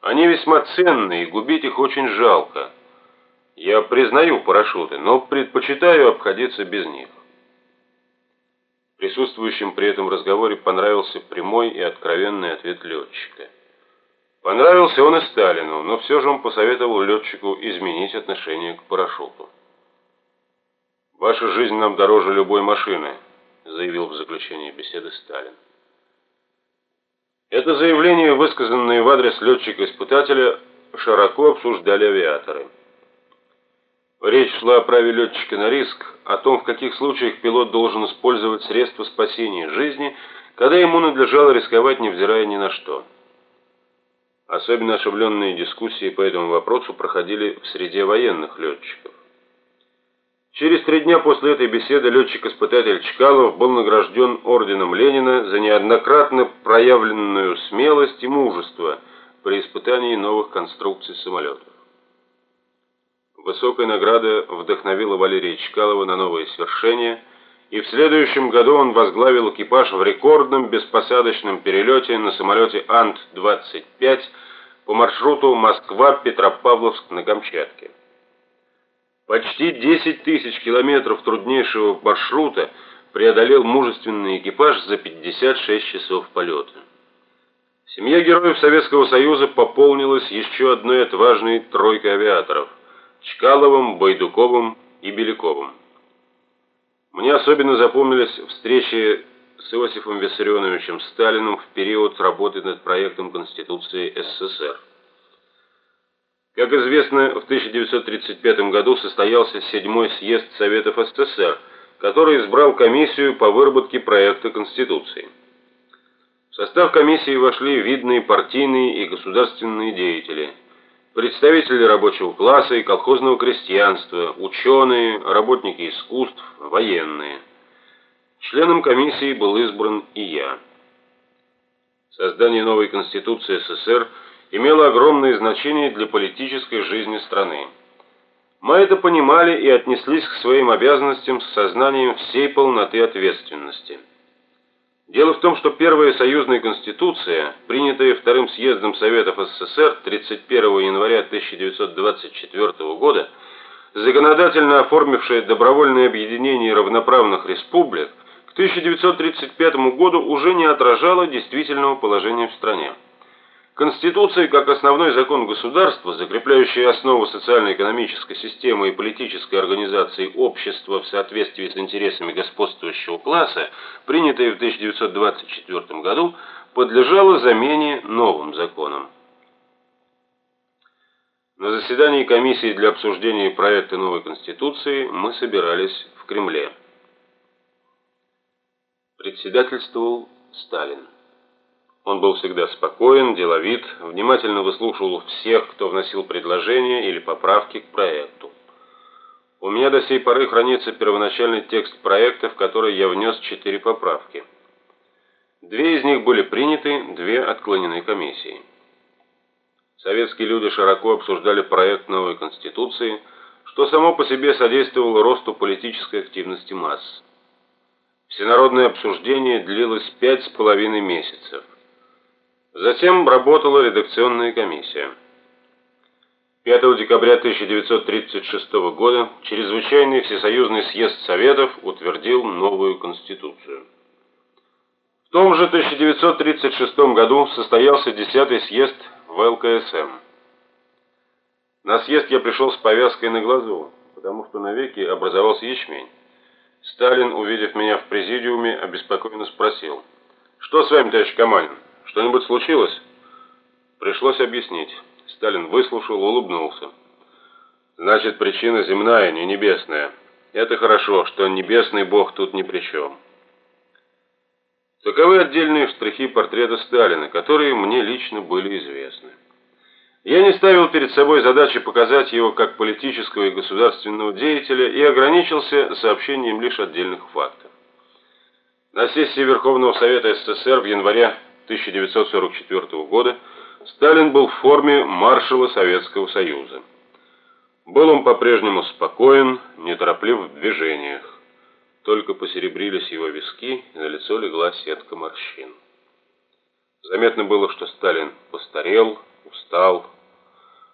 Они весьма ценные, и губить их очень жалко. Я признаю парашюты, но предпочитаю обходиться без них. Присутствующим при этом разговоре понравился прямой и откровенный ответ летчика. Понравился он и Сталину, но все же он посоветовал летчику изменить отношение к парашюту. «Ваша жизнь нам дороже любой машины», заявил в заключении беседы Сталин. Это заявление, высказанное в адрес летчика-испытателя, широко обсуждали авиаторы. Речь шла о праве летчика на риск, о том, в каких случаях пилот должен использовать средства спасения жизни, когда ему надлежало рисковать, невзирая ни на что. Особенно оживленные дискуссии по этому вопросу проходили в среде военных летчиков. Через три дня после этой беседы летчик-испытатель Чкалов был награжден орденом Ленина за неоднократно проявленную смелость и мужество при испытании новых конструкций самолетов. Высокая награда вдохновила Валерия Чкалова на новые свершения, и в следующем году он возглавил экипаж в рекордном беспосадочном перелете на самолете Ант-25 по маршруту Москва-Петропавловск на Камчатке. Почти 10 тысяч километров труднейшего маршрута преодолел мужественный экипаж за 56 часов полета. Семья героев Советского Союза пополнилась еще одной отважной тройкой авиаторов – Чкаловым, Байдуковым и Беляковым. Мне особенно запомнились встречи с Иосифом Виссарионовичем Сталиным в период работы над проектом Конституции СССР. Как известно, в 1935 году состоялся седьмой съезд Советов СССР, который избрал комиссию по выработке проекта Конституции. В состав комиссии вошли видные партийные и государственные деятели, представители рабочего класса и колхозного крестьянства, ученые, работники искусств, военные. Членом комиссии был избран и я. Создание новой Конституции СССР – имело огромное значение для политической жизни страны. Мы это понимали и отнеслись к своим обязанностям с сознанием всей полноты ответственности. Дело в том, что первая союзная конституция, принятая Вторым съездом Советов СССР 31 января 1924 года, законодательно оформившая добровольное объединение равноправных республик, к 1935 году уже не отражала действительного положения в стране. Конституция, как основной закон государства, закрепляющий основу социально-экономической системы и политической организации общества в соответствии с интересами господствующего класса, принятая в 1924 году, подлежала замене новым законом. На заседании комиссии для обсуждения проекта новой Конституции мы собирались в Кремле. Председательствовал Сталин. Он был всегда спокоен, деловит, внимательно выслушивал всех, кто вносил предложения или поправки к проекту. У меня до сей поры хранится первоначальный текст проекта, в который я внес четыре поправки. Две из них были приняты, две отклонены комиссией. Советские люди широко обсуждали проект новой Конституции, что само по себе содействовало росту политической активности масс. Всенародное обсуждение длилось пять с половиной месяцев. Затем работала редакционная комиссия. 5 декабря 1936 года Чрезвычайный Всесоюзный съезд Советов утвердил новую Конституцию. В том же 1936 году состоялся 10-й съезд в ЛКСМ. На съезд я пришел с повязкой на глазу, потому что на веке образовался ячмень. Сталин, увидев меня в президиуме, обеспокоенно спросил, «Что с вами, товарищ Каманин?» Что-нибудь случилось? Пришлось объяснить. Сталин выслушал, улыбнулся. Значит, причина земная, не небесная. Это хорошо, что небесный бог тут ни при чем. Таковы отдельные штрихи портрета Сталина, которые мне лично были известны. Я не ставил перед собой задачи показать его как политического и государственного деятеля и ограничился сообщением лишь отдельных фактов. На сессии Верховного Совета СССР в январе 1944 года Сталин был в форме маршала Советского Союза. Был он по-прежнему спокоен, нетороплив в движениях. Только посеребрились его виски, и на лицо легла сетка морщин. Заметно было, что Сталин постарел, устал,